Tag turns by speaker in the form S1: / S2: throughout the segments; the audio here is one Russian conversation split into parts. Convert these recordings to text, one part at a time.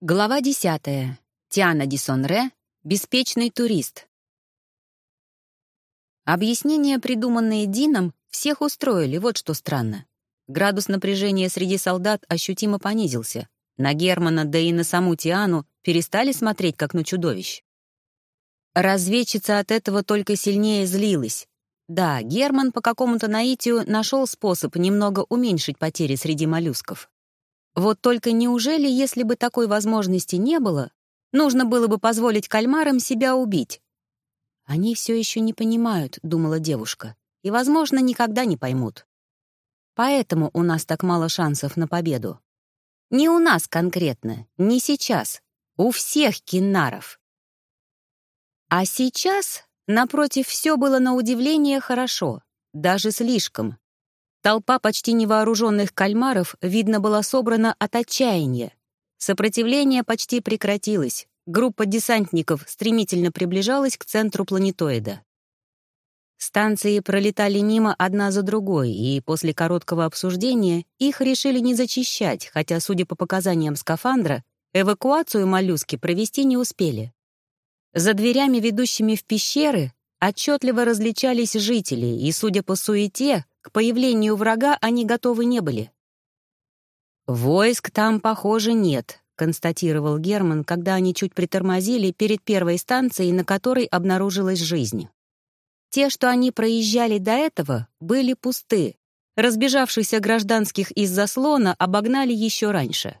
S1: Глава десятая. Тиана Дисонре. Беспечный турист. Объяснения, придуманные Дином, всех устроили, вот что странно. Градус напряжения среди солдат ощутимо понизился. На Германа, да и на саму Тиану перестали смотреть, как на чудовищ. Разведчица от этого только сильнее злилась. Да, Герман по какому-то наитию нашел способ немного уменьшить потери среди моллюсков. Вот только неужели, если бы такой возможности не было, нужно было бы позволить кальмарам себя убить? «Они все еще не понимают», — думала девушка, «и, возможно, никогда не поймут. Поэтому у нас так мало шансов на победу. Не у нас конкретно, не сейчас, у всех киннаров. А сейчас, напротив, все было на удивление хорошо, даже слишком. Толпа почти невооруженных кальмаров, видно, была собрана от отчаяния. Сопротивление почти прекратилось. Группа десантников стремительно приближалась к центру планетоида. Станции пролетали мимо одна за другой, и после короткого обсуждения их решили не зачищать, хотя, судя по показаниям скафандра, эвакуацию моллюски провести не успели. За дверями, ведущими в пещеры, отчетливо различались жители, и, судя по суете, к появлению врага они готовы не были. «Войск там, похоже, нет», — констатировал Герман, когда они чуть притормозили перед первой станцией, на которой обнаружилась жизнь. Те, что они проезжали до этого, были пусты. Разбежавшихся гражданских из заслона обогнали еще раньше.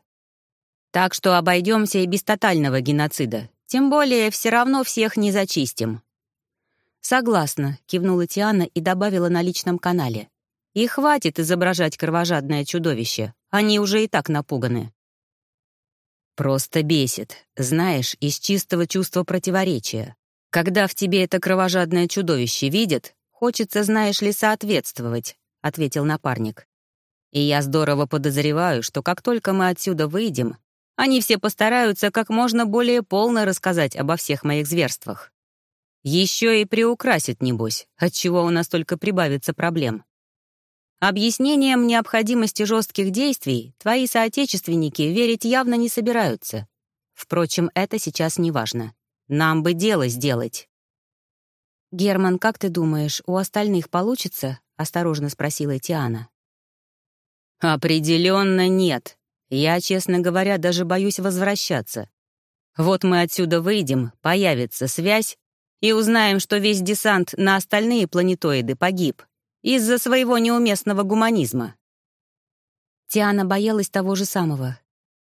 S1: Так что обойдемся и без тотального геноцида. Тем более, все равно всех не зачистим. «Согласна», — кивнула Тиана и добавила на личном канале. И хватит изображать кровожадное чудовище, они уже и так напуганы. Просто бесит, знаешь, из чистого чувства противоречия. Когда в тебе это кровожадное чудовище видят, хочется, знаешь ли, соответствовать, — ответил напарник. И я здорово подозреваю, что как только мы отсюда выйдем, они все постараются как можно более полно рассказать обо всех моих зверствах. Еще и приукрасят, небось, отчего у нас только прибавится проблем. Объяснением необходимости жестких действий твои соотечественники верить явно не собираются. Впрочем, это сейчас не важно. Нам бы дело сделать. «Герман, как ты думаешь, у остальных получится?» — осторожно спросила Тиана. «Определенно нет. Я, честно говоря, даже боюсь возвращаться. Вот мы отсюда выйдем, появится связь, и узнаем, что весь десант на остальные планетоиды погиб из-за своего неуместного гуманизма. Тиана боялась того же самого.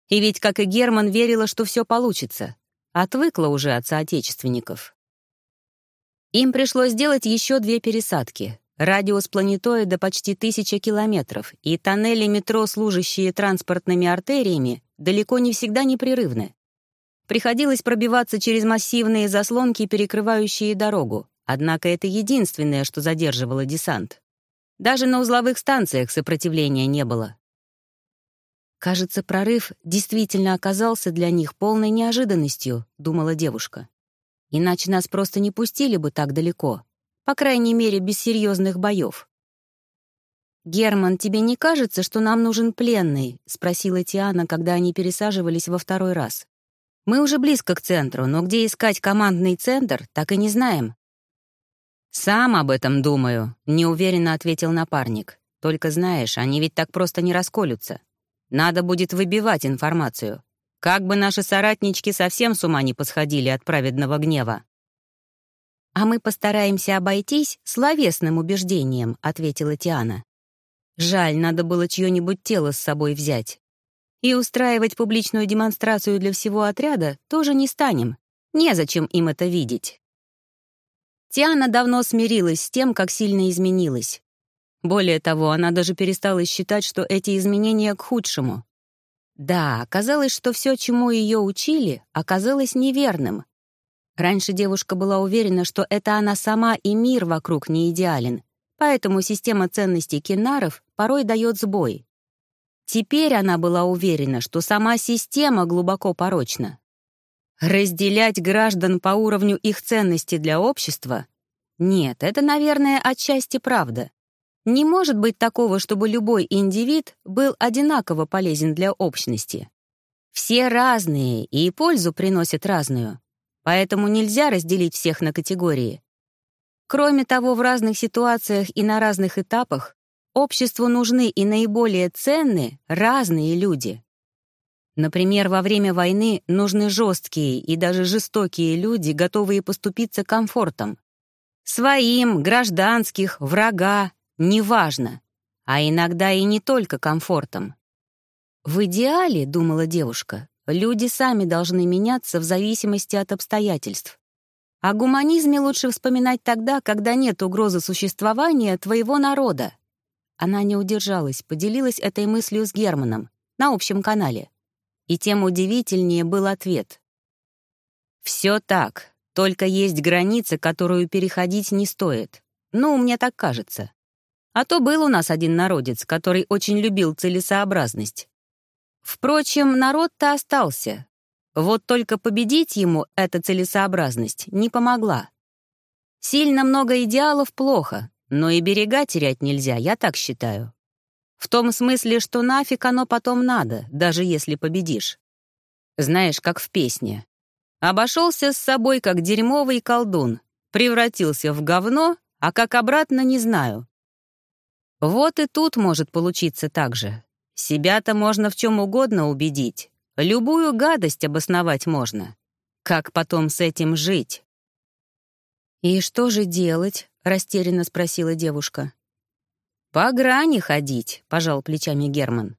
S1: И ведь, как и Герман, верила, что все получится. Отвыкла уже от соотечественников. Им пришлось сделать еще две пересадки. Радиус планетоида почти тысяча километров, и тоннели метро, служащие транспортными артериями, далеко не всегда непрерывны. Приходилось пробиваться через массивные заслонки, перекрывающие дорогу, Однако это единственное, что задерживало десант. Даже на узловых станциях сопротивления не было. «Кажется, прорыв действительно оказался для них полной неожиданностью», — думала девушка. «Иначе нас просто не пустили бы так далеко, по крайней мере, без серьезных боев». «Герман, тебе не кажется, что нам нужен пленный?» — спросила Тиана, когда они пересаживались во второй раз. «Мы уже близко к центру, но где искать командный центр, так и не знаем. «Сам об этом думаю», — неуверенно ответил напарник. «Только знаешь, они ведь так просто не расколются. Надо будет выбивать информацию. Как бы наши соратнички совсем с ума не посходили от праведного гнева». «А мы постараемся обойтись словесным убеждением», — ответила Тиана. «Жаль, надо было чье-нибудь тело с собой взять. И устраивать публичную демонстрацию для всего отряда тоже не станем. Незачем им это видеть». Тиана давно смирилась с тем, как сильно изменилась. Более того, она даже перестала считать, что эти изменения к худшему. Да, оказалось, что все, чему ее учили, оказалось неверным. Раньше девушка была уверена, что это она сама и мир вокруг не идеален, поэтому система ценностей кинаров порой дает сбой. Теперь она была уверена, что сама система глубоко порочна. Разделять граждан по уровню их ценностей для общества? Нет, это, наверное, отчасти правда. Не может быть такого, чтобы любой индивид был одинаково полезен для общности. Все разные и пользу приносят разную, поэтому нельзя разделить всех на категории. Кроме того, в разных ситуациях и на разных этапах обществу нужны и наиболее ценны разные люди. Например, во время войны нужны жесткие и даже жестокие люди, готовые поступиться комфортом. Своим, гражданских, врага, неважно. А иногда и не только комфортом. В идеале, думала девушка, люди сами должны меняться в зависимости от обстоятельств. О гуманизме лучше вспоминать тогда, когда нет угрозы существования твоего народа. Она не удержалась, поделилась этой мыслью с Германом на общем канале. И тем удивительнее был ответ. «Все так, только есть граница, которую переходить не стоит. Ну, мне так кажется. А то был у нас один народец, который очень любил целесообразность. Впрочем, народ-то остался. Вот только победить ему эта целесообразность не помогла. Сильно много идеалов плохо, но и берега терять нельзя, я так считаю. В том смысле, что нафиг оно потом надо, даже если победишь. Знаешь, как в песне. Обошелся с собой, как дерьмовый колдун, превратился в говно, а как обратно не знаю. Вот и тут может получиться так же. Себя-то можно в чем угодно убедить. Любую гадость обосновать можно. Как потом с этим жить? «И что же делать?» — растерянно спросила девушка. «По грани ходить», — пожал плечами Герман.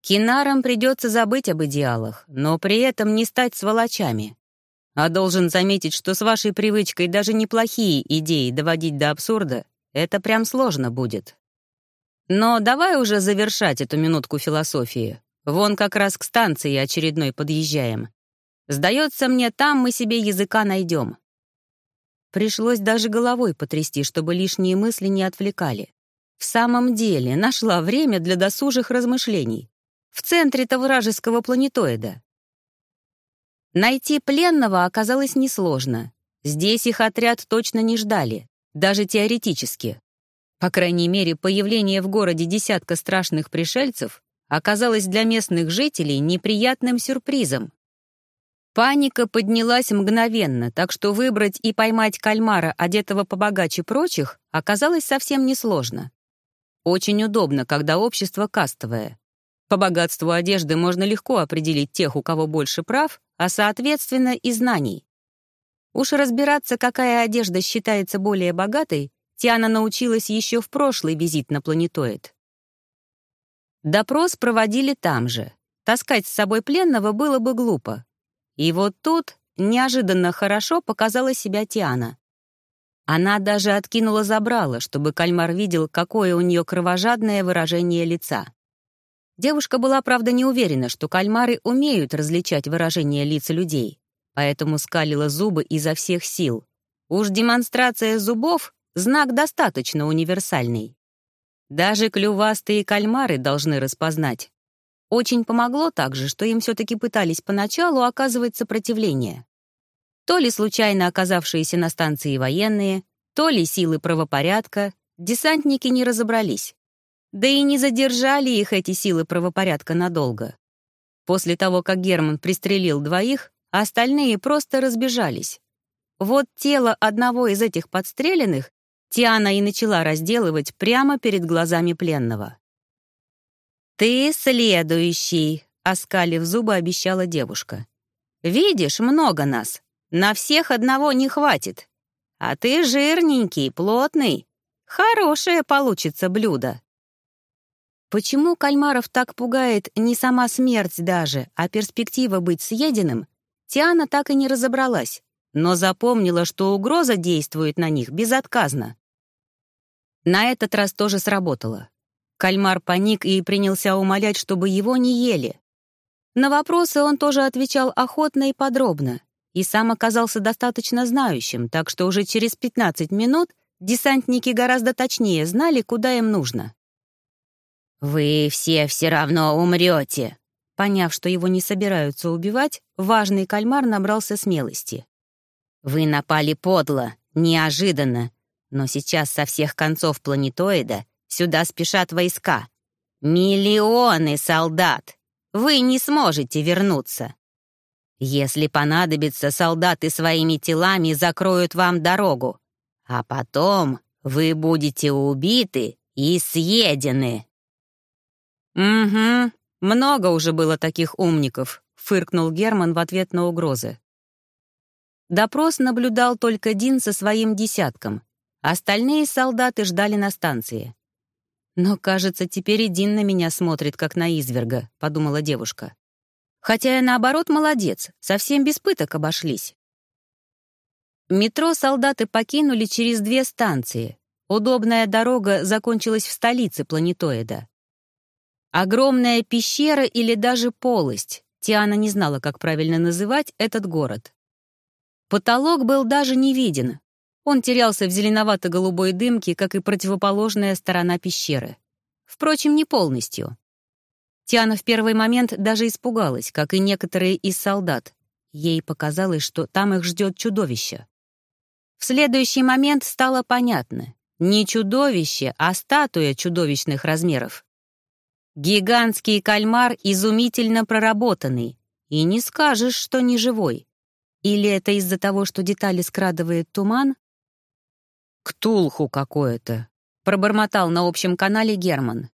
S1: «Кинарам придется забыть об идеалах, но при этом не стать сволочами. А должен заметить, что с вашей привычкой даже неплохие идеи доводить до абсурда — это прям сложно будет. Но давай уже завершать эту минутку философии. Вон как раз к станции очередной подъезжаем. Сдается мне, там мы себе языка найдем. Пришлось даже головой потрясти, чтобы лишние мысли не отвлекали. В самом деле, нашла время для досужих размышлений. В центре-то вражеского планетоида. Найти пленного оказалось несложно. Здесь их отряд точно не ждали, даже теоретически. По крайней мере, появление в городе десятка страшных пришельцев оказалось для местных жителей неприятным сюрпризом. Паника поднялась мгновенно, так что выбрать и поймать кальмара, одетого побогаче прочих, оказалось совсем несложно. Очень удобно, когда общество кастовое. По богатству одежды можно легко определить тех, у кого больше прав, а соответственно и знаний. Уж разбираться, какая одежда считается более богатой, Тиана научилась еще в прошлый визит на планетоид. Допрос проводили там же. Таскать с собой пленного было бы глупо. И вот тут неожиданно хорошо показала себя Тиана. Она даже откинула забрала, чтобы кальмар видел, какое у нее кровожадное выражение лица. Девушка была, правда, не уверена, что кальмары умеют различать выражение лиц людей, поэтому скалила зубы изо всех сил. Уж демонстрация зубов Знак достаточно универсальный. Даже клювастые кальмары должны распознать. Очень помогло также, что им все-таки пытались поначалу оказывать сопротивление. То ли случайно оказавшиеся на станции военные, то ли силы правопорядка, десантники не разобрались. Да и не задержали их эти силы правопорядка надолго. После того, как Герман пристрелил двоих, остальные просто разбежались. Вот тело одного из этих подстреленных Тиана и начала разделывать прямо перед глазами пленного. «Ты следующий», — оскалив зубы, обещала девушка. «Видишь, много нас. На всех одного не хватит. А ты жирненький, плотный. Хорошее получится блюдо». Почему кальмаров так пугает не сама смерть даже, а перспектива быть съеденным, Тиана так и не разобралась но запомнила, что угроза действует на них безотказно. На этот раз тоже сработало. Кальмар паник и принялся умолять, чтобы его не ели. На вопросы он тоже отвечал охотно и подробно, и сам оказался достаточно знающим, так что уже через 15 минут десантники гораздо точнее знали, куда им нужно. «Вы все все равно умрете», Поняв, что его не собираются убивать, важный кальмар набрался смелости. Вы напали подло, неожиданно, но сейчас со всех концов планетоида сюда спешат войска. Миллионы солдат. вы не сможете вернуться. Если понадобится, солдаты своими телами закроют вам дорогу, а потом вы будете убиты и съедены».
S2: «Угу, много уже было таких умников», — фыркнул Герман в ответ на угрозы. Допрос наблюдал только Дин со своим десятком. Остальные солдаты ждали на станции. «Но, кажется, теперь и Дин на меня смотрит, как на изверга», — подумала девушка. «Хотя я, наоборот, молодец, совсем без пыток обошлись». Метро солдаты покинули через две станции. Удобная дорога закончилась в столице планетоида. Огромная пещера или даже полость. Тиана не знала, как правильно называть этот город. Потолок был даже не виден. Он терялся в зеленовато-голубой дымке, как и противоположная сторона пещеры. Впрочем, не полностью. Тиана в первый момент даже испугалась, как и некоторые из солдат. Ей показалось, что там их ждет чудовище. В следующий момент стало понятно. Не чудовище, а статуя чудовищных размеров. Гигантский кальмар изумительно проработанный. И не скажешь, что не живой. Или это из-за того, что детали скрадывает туман? «Ктулху какое-то», — пробормотал на общем канале Герман.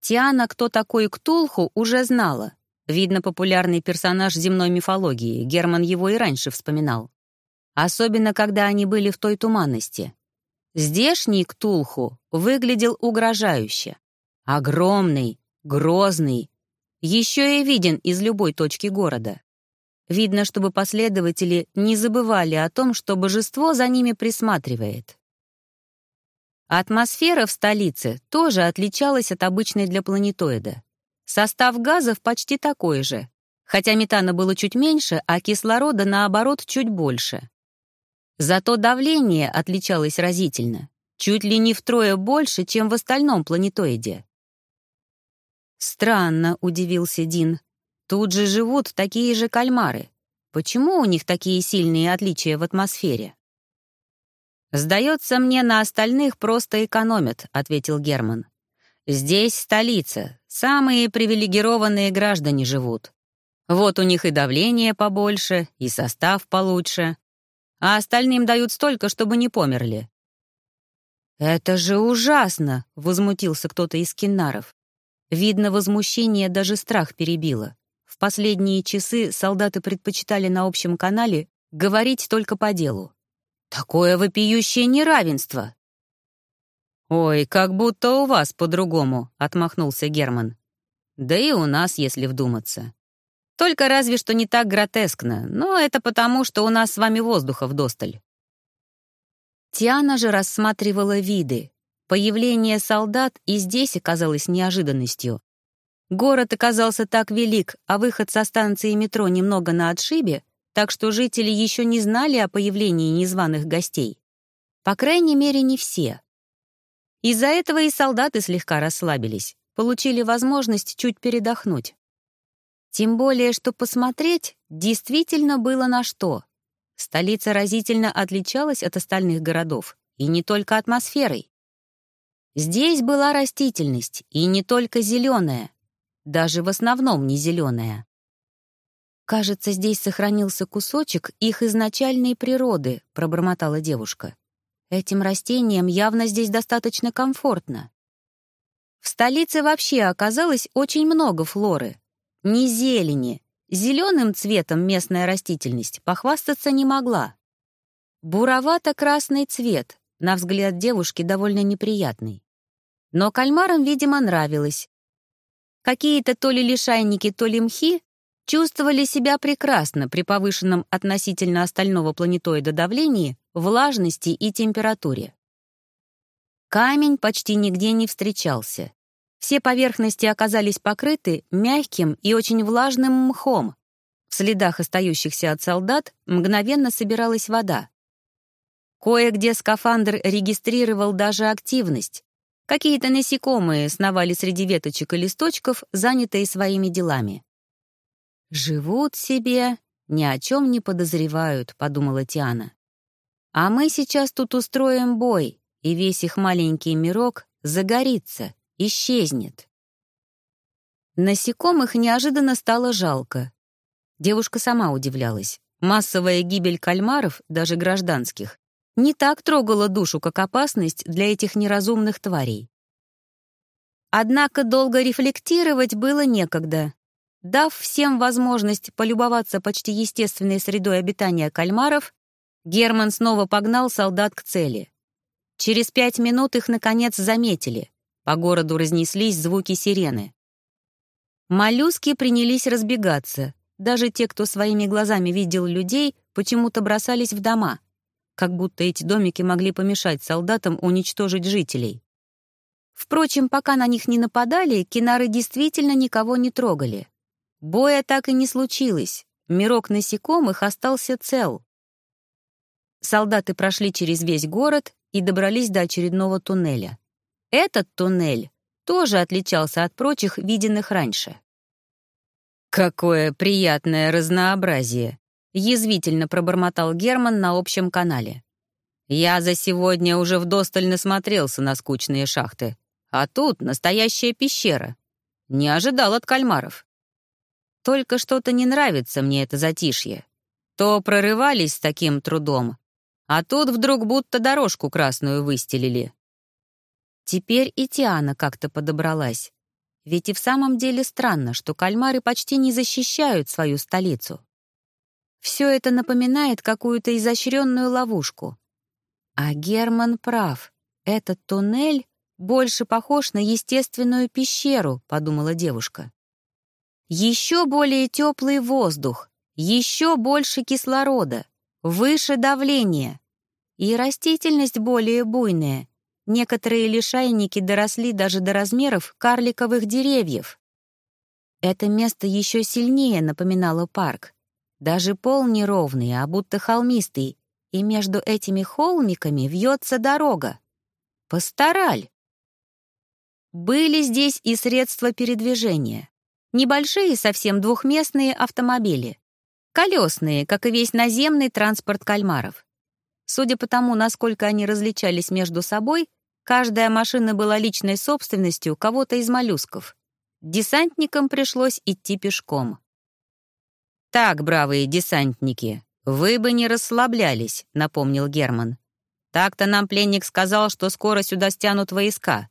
S2: Тиана, кто такой Ктулху, уже знала. Видно, популярный персонаж земной мифологии, Герман его и раньше вспоминал. Особенно, когда они были в той туманности. Здешний Ктулху выглядел угрожающе. Огромный, грозный, еще и виден из любой точки города. Видно, чтобы последователи не забывали о том, что божество за ними присматривает. Атмосфера в столице тоже отличалась от обычной для планетоида. Состав газов почти такой же, хотя метана было чуть меньше, а кислорода, наоборот, чуть больше. Зато давление отличалось разительно, чуть ли не втрое больше, чем в остальном планетоиде. «Странно», — удивился Дин. Тут же живут такие же кальмары. Почему у них такие сильные отличия в атмосфере? «Сдается мне, на остальных просто экономят», — ответил Герман. «Здесь столица, самые привилегированные граждане живут. Вот у них и давление побольше, и состав получше. А остальным дают столько, чтобы не померли». «Это же ужасно!» — возмутился кто-то из киннаров. Видно, возмущение даже страх перебило последние часы солдаты предпочитали на общем канале говорить только по делу. Такое вопиющее неравенство! «Ой, как будто у вас по-другому», — отмахнулся Герман. «Да и у нас, если вдуматься. Только разве что не так гротескно, но это потому, что у нас с вами воздуха вдосталь». Тиана же рассматривала виды. Появление солдат и здесь оказалось неожиданностью. Город оказался так велик, а выход со станции метро немного на отшибе, так что жители еще не знали о появлении незваных гостей. По крайней мере, не все. Из-за этого и солдаты слегка расслабились, получили возможность чуть передохнуть. Тем более, что посмотреть действительно было на что. Столица разительно отличалась от остальных городов, и не только атмосферой. Здесь была растительность, и не только зеленая, даже в основном не зеленая. «Кажется, здесь сохранился кусочек их изначальной природы», — пробормотала девушка. «Этим растениям явно здесь достаточно комфортно». В столице вообще оказалось очень много флоры. Не зелени, зеленым цветом местная растительность похвастаться не могла. Буровато-красный цвет, на взгляд девушки, довольно неприятный. Но кальмарам, видимо, нравилось, Какие-то то ли лишайники, то ли мхи чувствовали себя прекрасно при повышенном относительно остального планетоида давлении, влажности и температуре. Камень почти нигде не встречался. Все поверхности оказались покрыты мягким и очень влажным мхом. В следах остающихся от солдат мгновенно собиралась вода. Кое-где скафандр регистрировал даже активность, Какие-то насекомые сновали среди веточек и листочков, занятые своими делами. «Живут себе, ни о чем не подозревают», — подумала Тиана. «А мы сейчас тут устроим бой, и весь их маленький мирок загорится, исчезнет».
S1: Насекомых неожиданно стало жалко. Девушка сама удивлялась. Массовая гибель кальмаров, даже гражданских, не так трогала душу, как опасность для этих неразумных тварей. Однако долго рефлектировать было некогда. Дав всем возможность полюбоваться почти естественной средой обитания кальмаров, Герман снова погнал солдат к цели. Через пять минут их, наконец, заметили. По городу разнеслись звуки сирены. Моллюски принялись разбегаться. Даже те, кто своими глазами видел людей, почему-то бросались в дома. Как будто эти домики могли помешать солдатам уничтожить жителей. Впрочем, пока на них не нападали, кинары действительно никого не трогали. Боя так и не случилось. Мирок насекомых остался цел. Солдаты прошли через весь город и добрались до очередного туннеля. Этот туннель тоже отличался от прочих, виденных раньше. «Какое приятное разнообразие!» — язвительно пробормотал Герман на общем канале. «Я за сегодня уже вдосталь насмотрелся на скучные шахты, а тут настоящая пещера. Не ожидал от кальмаров. Только что-то не нравится мне это затишье. То прорывались с таким трудом, а тут вдруг будто дорожку красную выстелили. Теперь и Тиана как-то подобралась. Ведь и в самом деле странно, что кальмары почти не защищают свою столицу. Все это напоминает какую-то изощренную ловушку. А Герман прав. Этот туннель больше похож на естественную пещеру, подумала девушка. Еще более теплый воздух, еще больше кислорода, выше давление. И растительность более буйная. Некоторые лишайники доросли даже до размеров карликовых деревьев. Это место еще сильнее напоминало парк. Даже пол неровный, а будто холмистый, и между этими холмиками вьется дорога. Пастораль. Были здесь и средства передвижения. Небольшие, совсем двухместные автомобили. Колесные, как и весь наземный транспорт кальмаров. Судя по тому, насколько они различались между собой, каждая машина была личной собственностью кого-то из моллюсков. Десантникам пришлось идти пешком. «Так, бравые десантники, вы бы не расслаблялись», — напомнил Герман. «Так-то нам пленник сказал, что скоро сюда стянут войска.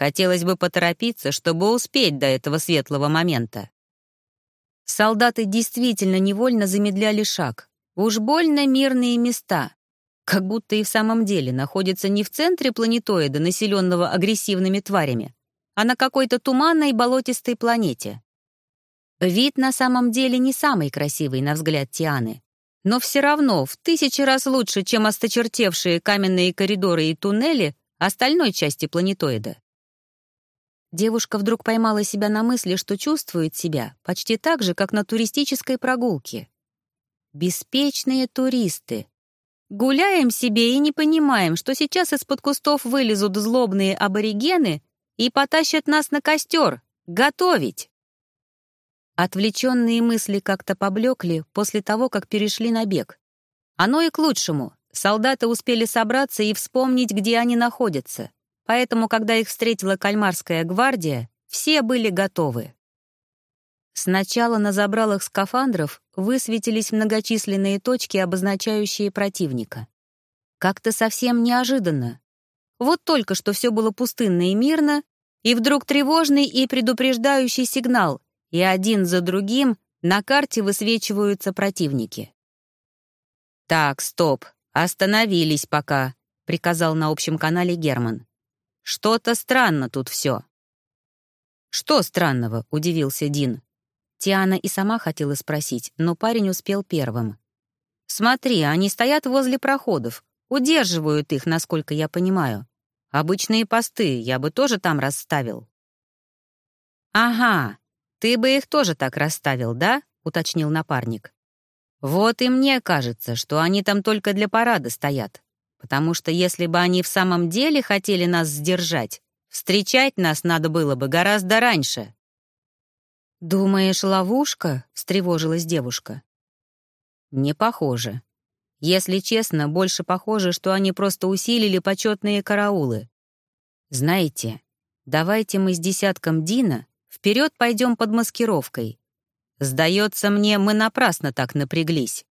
S1: Хотелось бы поторопиться, чтобы успеть до этого светлого момента». Солдаты действительно невольно замедляли шаг. Уж больно мирные места как будто и в самом деле находится не в центре планетоида, населенного агрессивными тварями, а на какой-то туманной болотистой планете. Вид на самом деле не самый красивый, на взгляд Тианы, но все равно в тысячи раз лучше, чем осточертевшие каменные коридоры и туннели остальной части планетоида. Девушка вдруг поймала себя на мысли, что чувствует себя почти так же, как на туристической прогулке. Беспечные туристы, Гуляем себе и не понимаем, что сейчас из-под кустов вылезут злобные аборигены и потащат нас на костер. Готовить! Отвлеченные мысли как-то поблекли после того, как перешли на бег. Оно и к лучшему. Солдаты успели собраться и вспомнить, где они находятся. Поэтому, когда их встретила кальмарская гвардия, все были готовы. Сначала на забралах скафандров высветились многочисленные точки, обозначающие противника. Как-то совсем неожиданно. Вот только что все было пустынно и мирно, и вдруг тревожный и предупреждающий сигнал, и один за другим на карте высвечиваются противники. «Так, стоп, остановились пока», — приказал на общем канале Герман. «Что-то странно тут все». «Что странного?» — удивился Дин. Тиана и сама хотела спросить, но парень успел первым. «Смотри, они стоят возле проходов, удерживают их, насколько я понимаю. Обычные посты я бы тоже там расставил». «Ага, ты бы их тоже так расставил, да?» — уточнил напарник. «Вот и мне кажется, что они там только для парада стоят, потому что если бы они в самом деле хотели нас сдержать, встречать нас надо было бы гораздо раньше». «Думаешь, ловушка?» — встревожилась девушка. «Не похоже. Если честно, больше похоже, что они просто усилили почетные караулы. Знаете, давайте мы с десятком Дина Вперед пойдем под маскировкой. Сдается мне, мы напрасно так напряглись.